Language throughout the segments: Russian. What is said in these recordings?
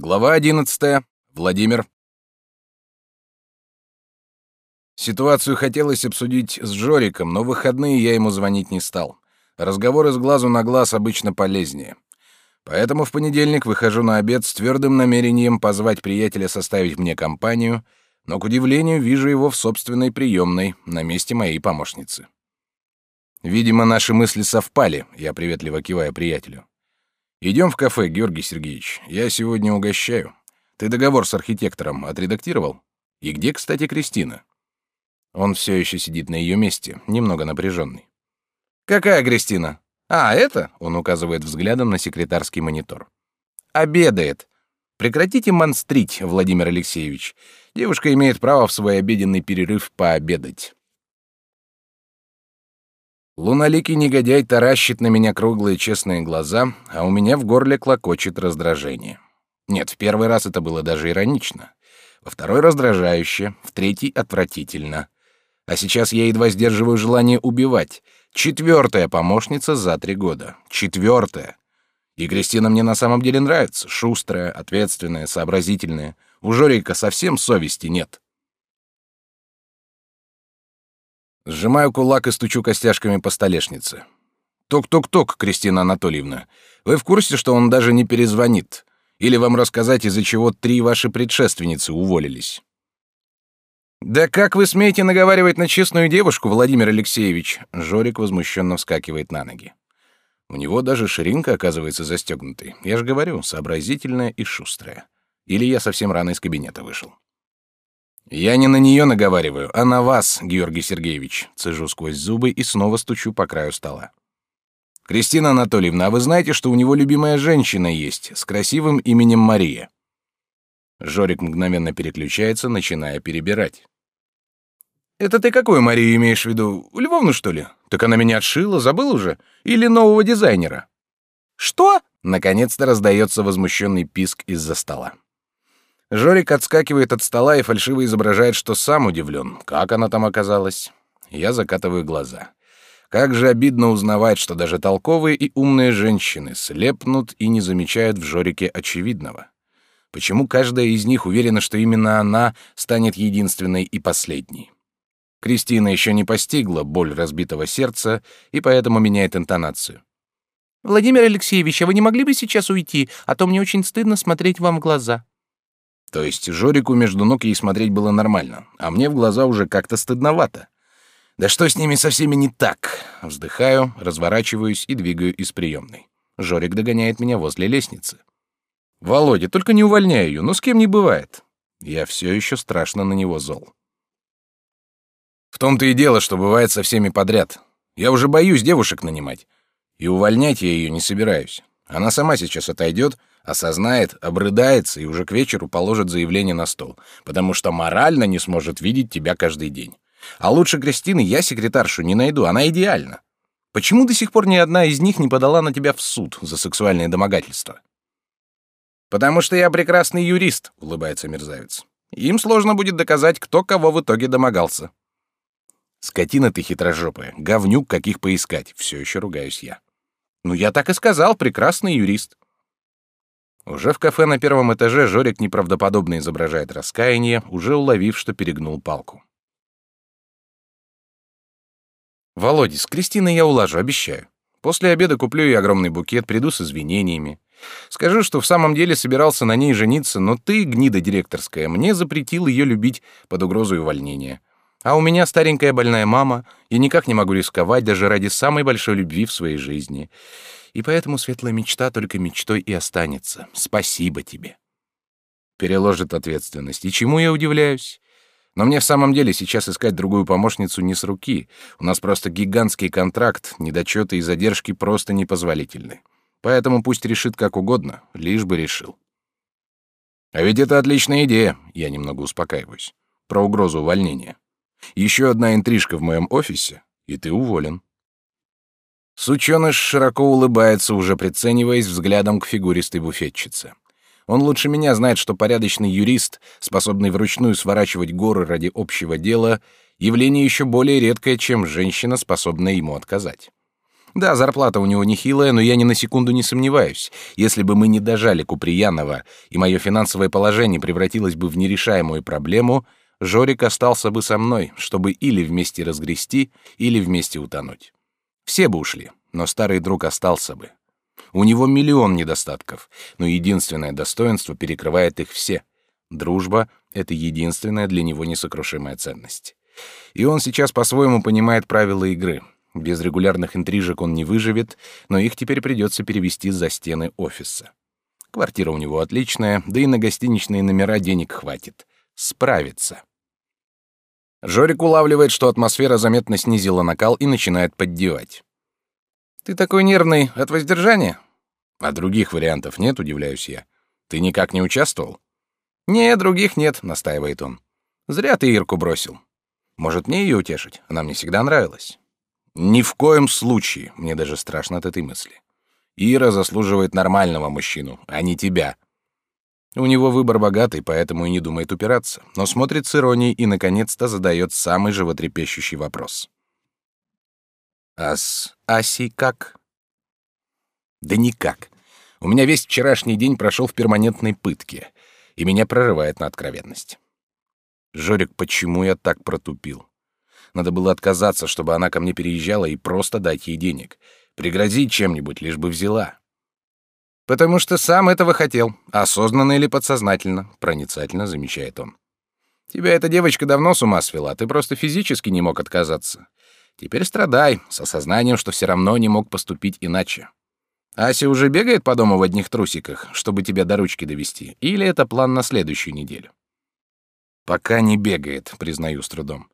Глава 11. Владимир. Ситуацию хотелось обсудить с Жориком, но в выходные я ему звонить не стал. Разговоры с глазу на глаз обычно полезнее. Поэтому в понедельник выхожу на обед с твердым намерением позвать приятеля составить мне компанию, но, к удивлению, вижу его в собственной приемной, на месте моей помощницы. Видимо, наши мысли совпали, я приветливо киваю приятелю. Идем в кафе, Георгий Сергеевич. Я сегодня угощаю. Ты договор с архитектором отредактировал? И где, кстати, Кристина? Он все еще сидит на ее месте, немного напряженный. Какая Кристина? А, это? Он указывает взглядом на секретарский монитор. Обедает. Прекратите монстрить, Владимир Алексеевич. Девушка имеет право в свой обеденный перерыв пообедать. Луналикий негодяй таращит на меня круглые честные глаза, а у меня в горле клокочет раздражение. Нет, в первый раз это было даже иронично. Во второй — раздражающе, в третий — отвратительно. А сейчас я едва сдерживаю желание убивать. Четвертая помощница за три года. Четвертая. И Кристина мне на самом деле нравится. Шустрая, ответственная, сообразительная. У Жорика совсем совести нет. Сжимаю кулак и стучу костяшками по столешнице. Тук-тук-тук, Кристина Анатольевна. Вы в курсе, что он даже не перезвонит? Или вам рассказать, из-за чего три ваши предшественницы уволились? Да как вы смеете наговаривать на честную девушку, Владимир Алексеевич? Жорик возмущенно вскакивает на ноги. У него даже ширинка оказывается застегнутой. Я же говорю, сообразительная и шустрая. Или я совсем рано из кабинета вышел. Я не на нее наговариваю, а на вас, Георгий Сергеевич. Цежу сквозь зубы и снова стучу по краю стола. Кристина Анатольевна, а вы знаете, что у него любимая женщина есть с красивым именем Мария? Жорик мгновенно переключается, начиная перебирать. Это ты какую Марию имеешь в виду? Львовну, что ли? Так она меня отшила, забыл уже? Или нового дизайнера? Что? Наконец-то раздается возмущенный писк из-за стола. Жорик отскакивает от стола и фальшиво изображает, что сам удивлен. Как она там оказалась? Я закатываю глаза. Как же обидно узнавать, что даже толковые и умные женщины слепнут и не замечают в Жорике очевидного. Почему каждая из них уверена, что именно она станет единственной и последней? Кристина еще не постигла боль разбитого сердца и поэтому меняет интонацию. «Владимир Алексеевич, а вы не могли бы сейчас уйти, а то мне очень стыдно смотреть вам в глаза». То есть Жорику между ног ей смотреть было нормально, а мне в глаза уже как-то стыдновато. Да что с ними со всеми не так? Вздыхаю, разворачиваюсь и двигаю из приемной. Жорик догоняет меня возле лестницы. Володя, только не увольняй ее, ну с кем не бывает. Я все еще страшно на него зол. В том-то и дело, что бывает со всеми подряд. Я уже боюсь девушек нанимать. И увольнять я ее не собираюсь. Она сама сейчас отойдет, осознает, обрыдается и уже к вечеру положит заявление на стол, потому что морально не сможет видеть тебя каждый день. А лучше Кристины я секретаршу не найду, она идеальна. Почему до сих пор ни одна из них не подала на тебя в суд за сексуальное домогательство? Потому что я прекрасный юрист, улыбается мерзавец. Им сложно будет доказать, кто кого в итоге домогался. Скотина ты хитрожопая, говнюк, каких поискать, все еще ругаюсь я. Ну я так и сказал, прекрасный юрист. Уже в кафе на первом этаже Жорик неправдоподобно изображает раскаяние, уже уловив, что перегнул палку. Володя, с Кристиной я улажу, обещаю. После обеда куплю ей огромный букет, приду с извинениями. Скажу, что в самом деле собирался на ней жениться, но ты, гнида директорская, мне запретил ее любить под угрозой увольнения. А у меня старенькая больная мама, и никак не могу рисковать даже ради самой большой любви в своей жизни и поэтому светлая мечта только мечтой и останется. Спасибо тебе. Переложит ответственность. И чему я удивляюсь? Но мне в самом деле сейчас искать другую помощницу не с руки. У нас просто гигантский контракт, недочеты и задержки просто непозволительны. Поэтому пусть решит как угодно, лишь бы решил. А ведь это отличная идея, я немного успокаиваюсь. Про угрозу увольнения. Еще одна интрижка в моем офисе, и ты уволен. Сученыш широко улыбается, уже прицениваясь взглядом к фигуристой буфетчице. Он лучше меня знает, что порядочный юрист, способный вручную сворачивать горы ради общего дела, явление еще более редкое, чем женщина, способная ему отказать. Да, зарплата у него нехилая, но я ни на секунду не сомневаюсь. Если бы мы не дожали Куприянова, и мое финансовое положение превратилось бы в нерешаемую проблему, Жорик остался бы со мной, чтобы или вместе разгрести, или вместе утонуть. Все бы ушли, но старый друг остался бы. У него миллион недостатков, но единственное достоинство перекрывает их все. Дружба — это единственная для него несокрушимая ценность. И он сейчас по-своему понимает правила игры. Без регулярных интрижек он не выживет, но их теперь придется перевести за стены офиса. Квартира у него отличная, да и на гостиничные номера денег хватит. Справится. Жорик улавливает, что атмосфера заметно снизила накал и начинает поддевать. «Ты такой нервный от воздержания?» «А других вариантов нет, удивляюсь я. Ты никак не участвовал?» «Не, других нет», — настаивает он. «Зря ты Ирку бросил. Может, мне ее утешить? Она мне всегда нравилась». «Ни в коем случае. Мне даже страшно от этой мысли. Ира заслуживает нормального мужчину, а не тебя. У него выбор богатый, поэтому и не думает упираться, но смотрит с иронией и, наконец-то, задает самый животрепещущий вопрос. «А с Асей как?» «Да никак. У меня весь вчерашний день прошел в перманентной пытке, и меня прорывает на откровенность. Жорик, почему я так протупил? Надо было отказаться, чтобы она ко мне переезжала и просто дать ей денег. Пригрозить чем-нибудь, лишь бы взяла. Потому что сам этого хотел, осознанно или подсознательно, проницательно замечает он. Тебя эта девочка давно с ума свела, ты просто физически не мог отказаться. Теперь страдай, с осознанием, что все равно не мог поступить иначе. Ася уже бегает по дому в одних трусиках, чтобы тебя до ручки довести, или это план на следующую неделю? Пока не бегает, признаю с трудом.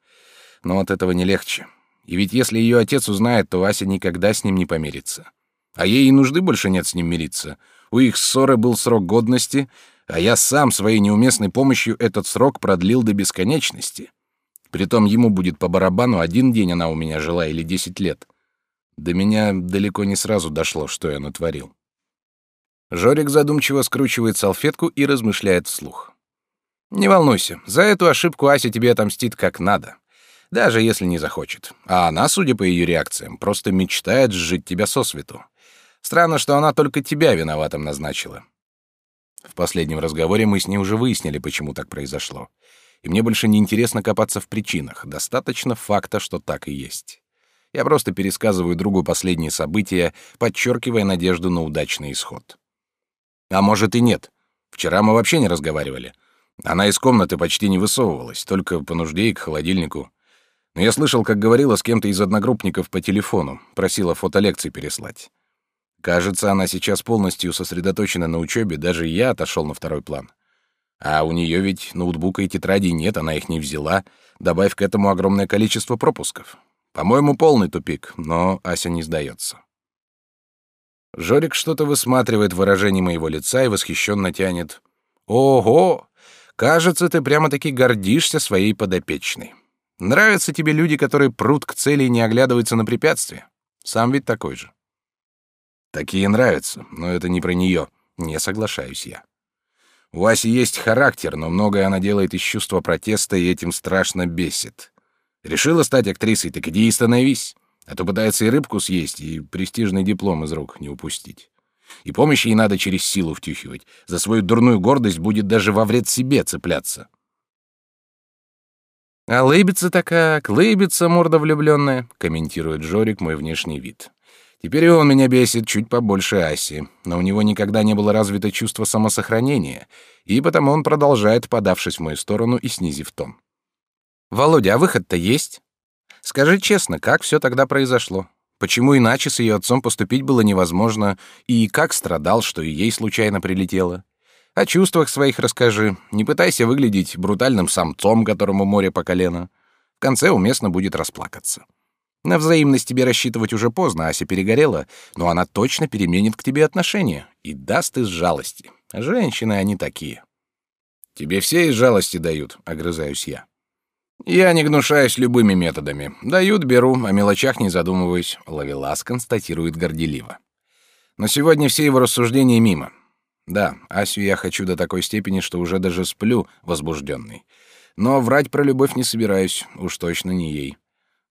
Но от этого не легче. И ведь если ее отец узнает, то Ася никогда с ним не помирится. А ей и нужды больше нет с ним мириться. У их ссоры был срок годности, а я сам своей неуместной помощью этот срок продлил до бесконечности. Притом ему будет по барабану один день она у меня жила или десять лет. До меня далеко не сразу дошло, что я натворил. Жорик задумчиво скручивает салфетку и размышляет вслух. «Не волнуйся, за эту ошибку Ася тебе отомстит как надо. Даже если не захочет. А она, судя по ее реакциям, просто мечтает сжить тебя сосвету. Странно, что она только тебя виноватым назначила. В последнем разговоре мы с ней уже выяснили, почему так произошло. И мне больше не интересно копаться в причинах, достаточно факта, что так и есть. Я просто пересказываю другу последние события, подчеркивая надежду на удачный исход. А может и нет. Вчера мы вообще не разговаривали. Она из комнаты почти не высовывалась, только по нужде и к холодильнику. Но я слышал, как говорила с кем-то из одногруппников по телефону, просила фотолекции переслать. Кажется, она сейчас полностью сосредоточена на учебе, даже я отошел на второй план. А у нее ведь ноутбука и тетрадей нет, она их не взяла. Добавь к этому огромное количество пропусков. По-моему, полный тупик, но Ася не сдается. Жорик что-то высматривает в выражении моего лица и восхищенно тянет. «Ого! Кажется, ты прямо-таки гордишься своей подопечной. Нравятся тебе люди, которые прут к цели и не оглядываются на препятствия? Сам ведь такой же». Такие нравятся, но это не про нее. Не соглашаюсь я. У Аси есть характер, но многое она делает из чувства протеста и этим страшно бесит. Решила стать актрисой, так иди и становись. А то пытается и рыбку съесть, и престижный диплом из рук не упустить. И помощь ей надо через силу втюхивать. За свою дурную гордость будет даже во вред себе цепляться. «А лыбится-то как, лыбится морда влюбленная», — комментирует Жорик мой внешний вид. Теперь и он меня бесит чуть побольше Аси, но у него никогда не было развито чувство самосохранения, и потому он продолжает, подавшись в мою сторону и снизив тон. «Володя, а выход-то есть? Скажи честно, как все тогда произошло? Почему иначе с ее отцом поступить было невозможно, и как страдал, что и ей случайно прилетело? О чувствах своих расскажи, не пытайся выглядеть брутальным самцом, которому море по колено. В конце уместно будет расплакаться». На взаимность тебе рассчитывать уже поздно, Ася перегорела, но она точно переменит к тебе отношение и даст из жалости. Женщины они такие. Тебе все из жалости дают, огрызаюсь я. Я не гнушаюсь любыми методами. Дают, беру, о мелочах не задумываюсь, Лавелас констатирует горделиво. Но сегодня все его рассуждения мимо. Да, Асю я хочу до такой степени, что уже даже сплю возбужденный. Но врать про любовь не собираюсь, уж точно не ей.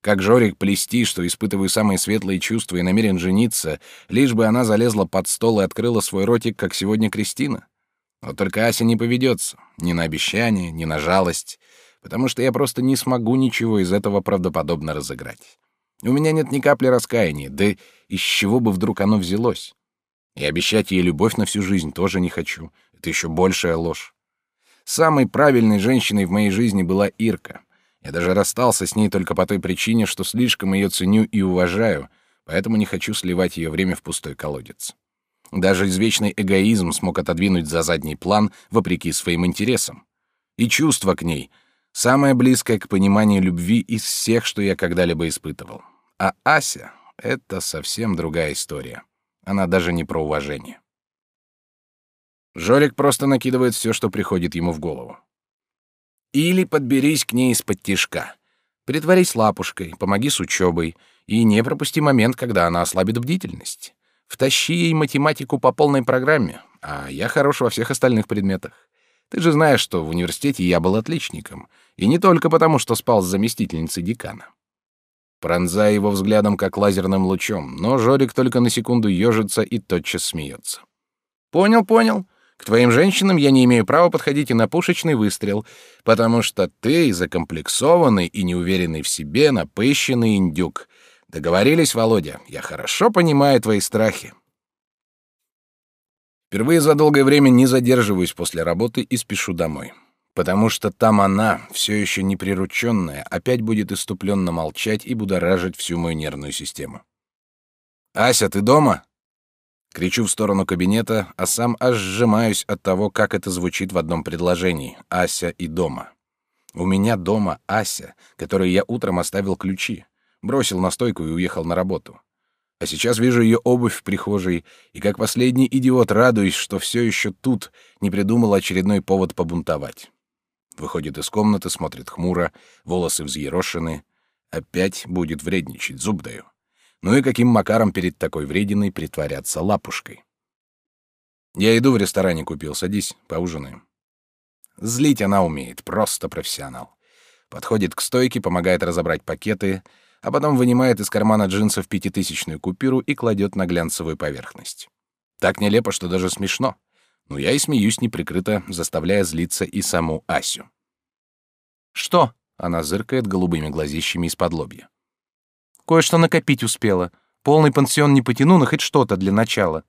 Как Жорик плести, что испытываю самые светлые чувства и намерен жениться, лишь бы она залезла под стол и открыла свой ротик, как сегодня Кристина? Но только Ася не поведется, ни на обещание, ни на жалость, потому что я просто не смогу ничего из этого правдоподобно разыграть. У меня нет ни капли раскаяния, да из чего бы вдруг оно взялось? И обещать ей любовь на всю жизнь тоже не хочу. Это еще большая ложь. Самой правильной женщиной в моей жизни была Ирка — я даже расстался с ней только по той причине, что слишком ее ценю и уважаю, поэтому не хочу сливать ее время в пустой колодец. Даже извечный эгоизм смог отодвинуть за задний план вопреки своим интересам. И чувство к ней — самое близкое к пониманию любви из всех, что я когда-либо испытывал. А Ася — это совсем другая история. Она даже не про уважение. Жорик просто накидывает все, что приходит ему в голову. Или подберись к ней из-под тишка. Притворись лапушкой, помоги с учебой и не пропусти момент, когда она ослабит бдительность. Втащи ей математику по полной программе, а я хорош во всех остальных предметах. Ты же знаешь, что в университете я был отличником, и не только потому, что спал с заместительницей декана. Пронзая его взглядом, как лазерным лучом, но Жорик только на секунду ежится и тотчас смеется. «Понял, понял. К твоим женщинам я не имею права подходить и на пушечный выстрел, потому что ты закомплексованный и неуверенный в себе, напыщенный индюк. Договорились, Володя? Я хорошо понимаю твои страхи. Впервые за долгое время не задерживаюсь после работы и спешу домой. Потому что там она, все еще неприрученная, опять будет иступленно молчать и будоражить всю мою нервную систему. «Ася, ты дома?» Кричу в сторону кабинета, а сам аж сжимаюсь от того, как это звучит в одном предложении — Ася и дома. У меня дома Ася, которой я утром оставил ключи, бросил на стойку и уехал на работу. А сейчас вижу ее обувь в прихожей, и как последний идиот радуюсь, что все еще тут не придумал очередной повод побунтовать. Выходит из комнаты, смотрит хмуро, волосы взъерошены. Опять будет вредничать, зуб даю. Ну и каким макаром перед такой врединой притворяться лапушкой? Я иду в ресторане купил, садись, поужинаем. Злить она умеет, просто профессионал. Подходит к стойке, помогает разобрать пакеты, а потом вынимает из кармана джинсов пятитысячную купюру и кладет на глянцевую поверхность. Так нелепо, что даже смешно. Но я и смеюсь неприкрыто, заставляя злиться и саму Асю. «Что?» — она зыркает голубыми глазищами из-под лобья. Кое-что накопить успела. Полный пансион не потяну, но хоть что-то для начала.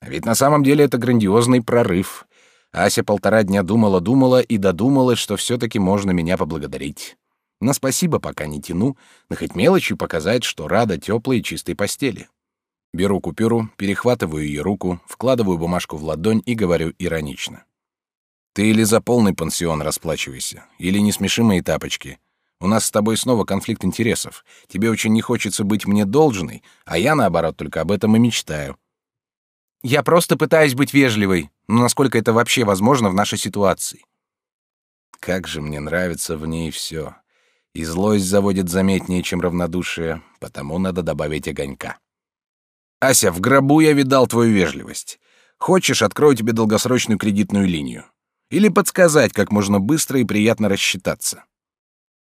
А ведь на самом деле это грандиозный прорыв. Ася полтора дня думала-думала и додумалась, что все-таки можно меня поблагодарить. На спасибо пока не тяну, но хоть мелочью показать, что рада теплой и чистой постели. Беру купюру, перехватываю ее руку, вкладываю бумажку в ладонь и говорю иронично. Ты или за полный пансион расплачивайся, или не смеши мои тапочки. У нас с тобой снова конфликт интересов. Тебе очень не хочется быть мне должной, а я, наоборот, только об этом и мечтаю. Я просто пытаюсь быть вежливой, но насколько это вообще возможно в нашей ситуации? Как же мне нравится в ней все. И злость заводит заметнее, чем равнодушие, потому надо добавить огонька. Ася, в гробу я видал твою вежливость. Хочешь, открою тебе долгосрочную кредитную линию. Или подсказать, как можно быстро и приятно рассчитаться.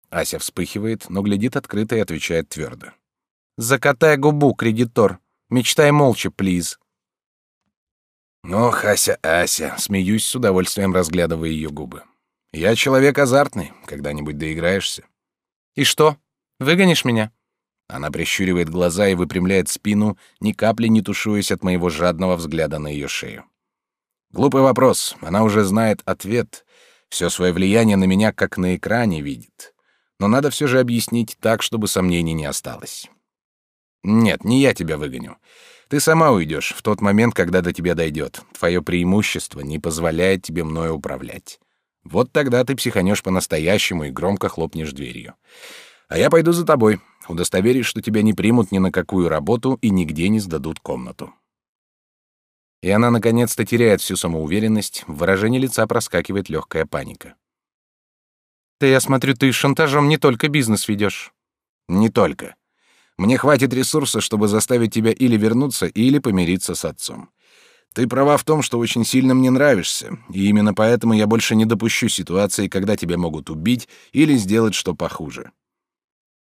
Ася вспыхивает, но глядит открыто и отвечает твердо. «Закатай губу, кредитор. Мечтай молча, плиз». «Ох, Ася, Ася!» — смеюсь с удовольствием, разглядывая ее губы. «Я человек азартный. Когда-нибудь доиграешься». «И что? Выгонишь меня?» Она прищуривает глаза и выпрямляет спину, ни капли не тушуясь от моего жадного взгляда на ее шею. Глупый вопрос. Она уже знает ответ. Все свое влияние на меня, как на экране, видит но надо все же объяснить так, чтобы сомнений не осталось. Нет, не я тебя выгоню. Ты сама уйдешь в тот момент, когда до тебя дойдет. Твое преимущество не позволяет тебе мною управлять. Вот тогда ты психанешь по-настоящему и громко хлопнешь дверью. А я пойду за тобой, удостоверюсь, что тебя не примут ни на какую работу и нигде не сдадут комнату. И она наконец-то теряет всю самоуверенность, в выражении лица проскакивает легкая паника. Ты, я смотрю, ты шантажом не только бизнес ведешь. Не только. Мне хватит ресурса, чтобы заставить тебя или вернуться, или помириться с отцом. Ты права в том, что очень сильно мне нравишься, и именно поэтому я больше не допущу ситуации, когда тебя могут убить или сделать что похуже.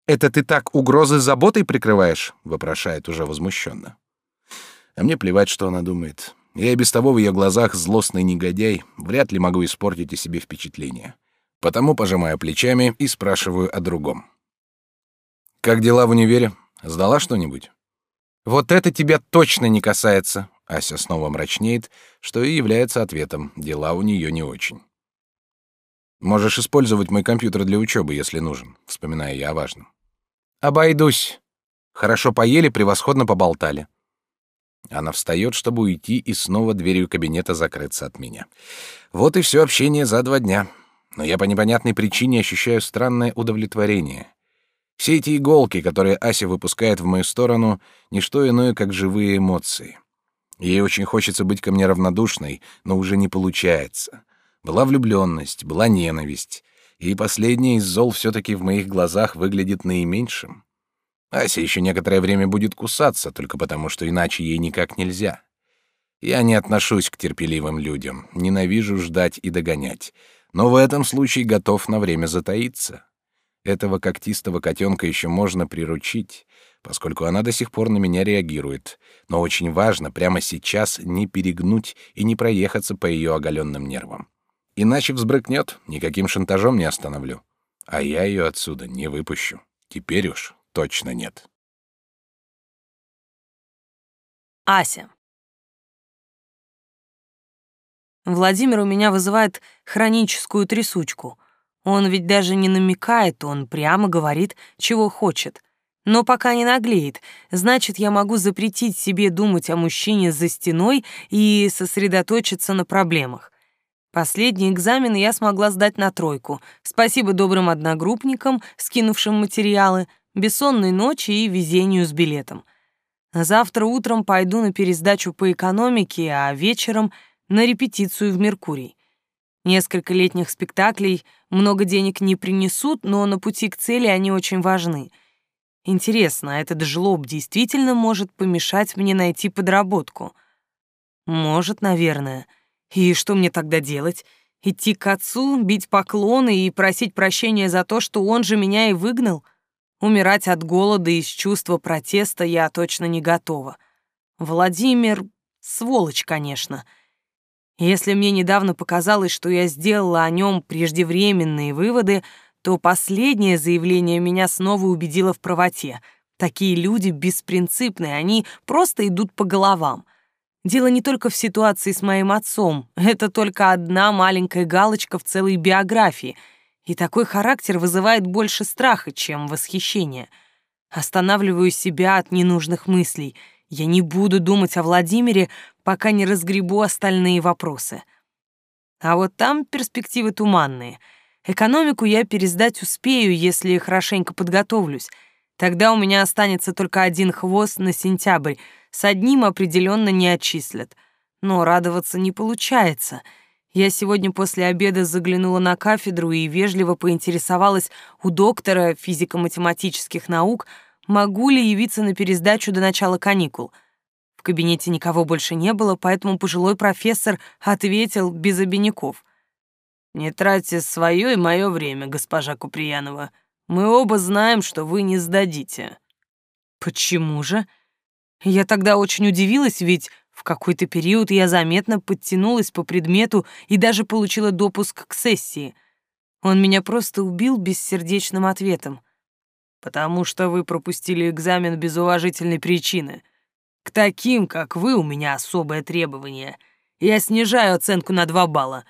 Это ты так угрозы заботой прикрываешь? вопрошает уже возмущенно. А мне плевать, что она думает. Я и без того в ее глазах злостный негодяй, вряд ли могу испортить о себе впечатление. Потому пожимаю плечами и спрашиваю о другом. Как дела в универе? Сдала что-нибудь? Вот это тебя точно не касается. Ася снова мрачнеет, что и является ответом. Дела у нее не очень. Можешь использовать мой компьютер для учебы, если нужен, вспоминая я о важном. Обойдусь. Хорошо поели, превосходно поболтали. Она встает, чтобы уйти, и снова дверью кабинета закрыться от меня. Вот и все общение за два дня. Но я по непонятной причине ощущаю странное удовлетворение. Все эти иголки, которые Ася выпускает в мою сторону, не что иное, как живые эмоции. Ей очень хочется быть ко мне равнодушной, но уже не получается. Была влюбленность, была ненависть, и последняя из зол все-таки в моих глазах выглядит наименьшим. Ася еще некоторое время будет кусаться, только потому, что иначе ей никак нельзя. Я не отношусь к терпеливым людям, ненавижу ждать и догонять, но в этом случае готов на время затаиться. Этого когтистого котенка еще можно приручить, поскольку она до сих пор на меня реагирует, но очень важно прямо сейчас не перегнуть и не проехаться по ее оголенным нервам. Иначе взбрыкнет, никаким шантажом не остановлю. А я ее отсюда не выпущу. Теперь уж точно нет. Ася. Владимир у меня вызывает хроническую трясучку. Он ведь даже не намекает, он прямо говорит, чего хочет. Но пока не наглеет, значит, я могу запретить себе думать о мужчине за стеной и сосредоточиться на проблемах. Последний экзамен я смогла сдать на тройку. Спасибо добрым одногруппникам, скинувшим материалы, бессонной ночи и везению с билетом. Завтра утром пойду на пересдачу по экономике, а вечером на репетицию в Меркурий. Несколько летних спектаклей много денег не принесут, но на пути к цели они очень важны. Интересно, этот жлоб действительно может помешать мне найти подработку? Может, наверное. И что мне тогда делать? Идти к отцу, бить поклоны и просить прощения за то, что он же меня и выгнал? — Умирать от голода из чувства протеста я точно не готова. Владимир — сволочь, конечно. Если мне недавно показалось, что я сделала о нем преждевременные выводы, то последнее заявление меня снова убедило в правоте. Такие люди беспринципные, они просто идут по головам. Дело не только в ситуации с моим отцом, это только одна маленькая галочка в целой биографии — и такой характер вызывает больше страха, чем восхищения. Останавливаю себя от ненужных мыслей. Я не буду думать о Владимире, пока не разгребу остальные вопросы. А вот там перспективы туманные. Экономику я пересдать успею, если хорошенько подготовлюсь. Тогда у меня останется только один хвост на сентябрь. С одним определенно не отчислят. Но радоваться не получается — я сегодня после обеда заглянула на кафедру и вежливо поинтересовалась у доктора физико-математических наук, могу ли явиться на пересдачу до начала каникул. В кабинете никого больше не было, поэтому пожилой профессор ответил без обиняков. «Не тратьте свое и мое время, госпожа Куприянова. Мы оба знаем, что вы не сдадите». «Почему же?» Я тогда очень удивилась, ведь в какой-то период я заметно подтянулась по предмету и даже получила допуск к сессии. Он меня просто убил бессердечным ответом. «Потому что вы пропустили экзамен без уважительной причины. К таким, как вы, у меня особое требование. Я снижаю оценку на два балла.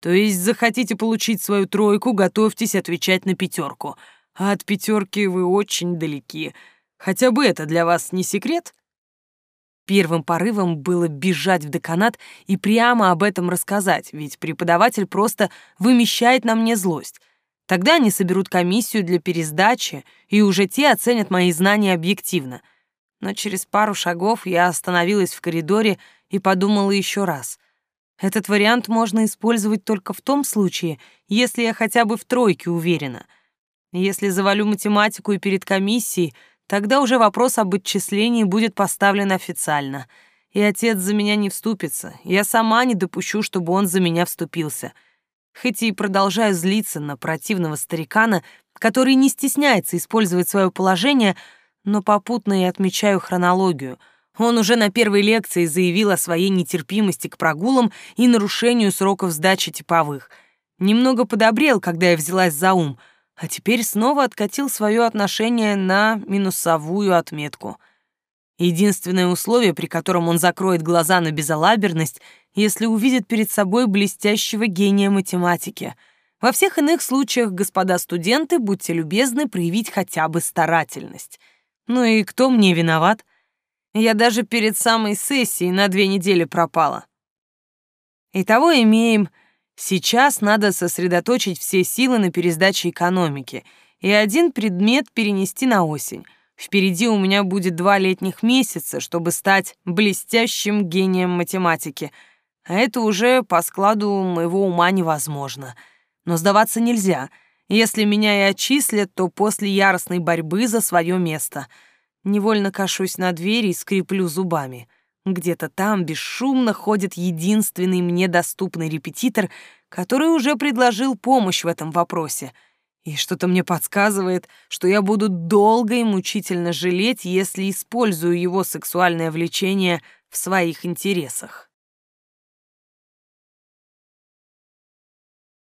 То есть захотите получить свою тройку, готовьтесь отвечать на пятерку. А от пятерки вы очень далеки. Хотя бы это для вас не секрет?» Первым порывом было бежать в деканат и прямо об этом рассказать, ведь преподаватель просто вымещает на мне злость. Тогда они соберут комиссию для пересдачи, и уже те оценят мои знания объективно. Но через пару шагов я остановилась в коридоре и подумала еще раз. Этот вариант можно использовать только в том случае, если я хотя бы в тройке уверена. Если завалю математику и перед комиссией — Тогда уже вопрос об отчислении будет поставлен официально. И отец за меня не вступится. Я сама не допущу, чтобы он за меня вступился. Хоть и продолжаю злиться на противного старикана, который не стесняется использовать свое положение, но попутно и отмечаю хронологию. Он уже на первой лекции заявил о своей нетерпимости к прогулам и нарушению сроков сдачи типовых. Немного подобрел, когда я взялась за ум, а теперь снова откатил свое отношение на минусовую отметку — Единственное условие, при котором он закроет глаза на безалаберность, если увидит перед собой блестящего гения математики. Во всех иных случаях, господа студенты, будьте любезны проявить хотя бы старательность. Ну и кто мне виноват? Я даже перед самой сессией на две недели пропала. Итого имеем. Сейчас надо сосредоточить все силы на пересдаче экономики и один предмет перенести на осень — Впереди у меня будет два летних месяца, чтобы стать блестящим гением математики. А это уже по складу моего ума невозможно. Но сдаваться нельзя. Если меня и отчислят, то после яростной борьбы за свое место. Невольно кашусь на дверь и скреплю зубами. Где-то там бесшумно ходит единственный мне доступный репетитор, который уже предложил помощь в этом вопросе — и что-то мне подсказывает, что я буду долго и мучительно жалеть, если использую его сексуальное влечение в своих интересах.